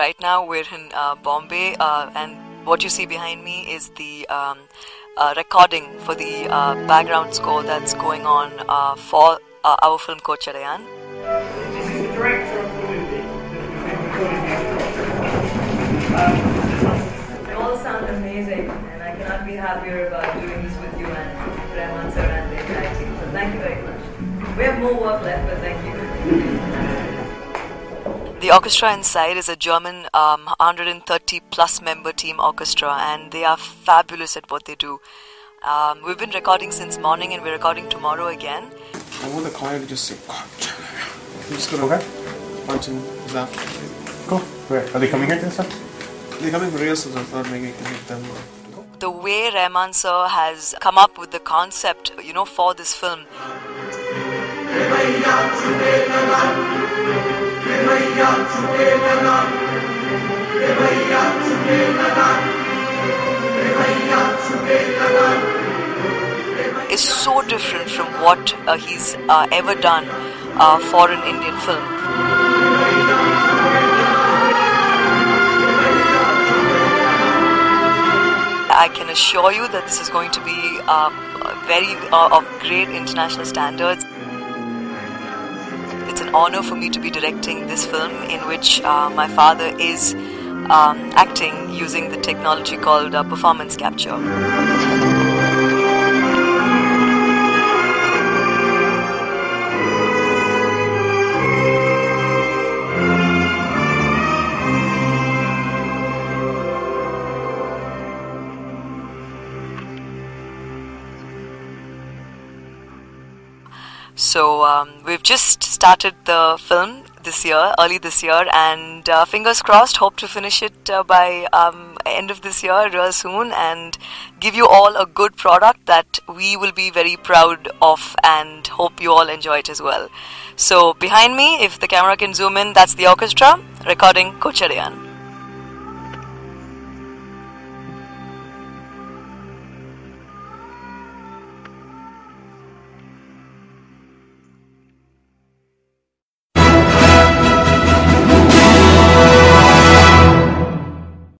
right now we're in uh, Bombay, uh, and what you see behind me is the um, uh, recording for the uh, background score that's going on uh, for uh, our film Kochadaiiyaan. This is the director of the movie. They all sound amazing, and I cannot be happier about doing this with you and Rahman sir and the entire team. So thank you very much. We have more work left, but thank you. The orchestra inside is a German um, 130 plus member team orchestra, and they are fabulous at what they do. Um, we've been recording since morning, and we're recording tomorrow again. I want the choir to just say, I'm just gonna Okay. punch in left. Cool. Great. Are they coming here to this stuff? They're coming for rehearsals, I thought maybe I can make them. uh, The way Rahman sir has come up with the concept, you know, for this film, is so different from what uh, he's uh, ever done uh, for an Indian film. I can assure you that this is going to be um, very uh, of great international standards. It's an honor for me to be directing this film in which uh, my father is um, acting using the technology called uh, performance capture. So um, we've just started the film this year, early this year, and uh, fingers crossed, hope to finish it uh, by um, end of this year, real soon, and give you all a good product that we will be very proud of, and hope you all enjoy it as well. So behind me, if the camera can zoom in, that's the orchestra recording Kochadaiiyaan.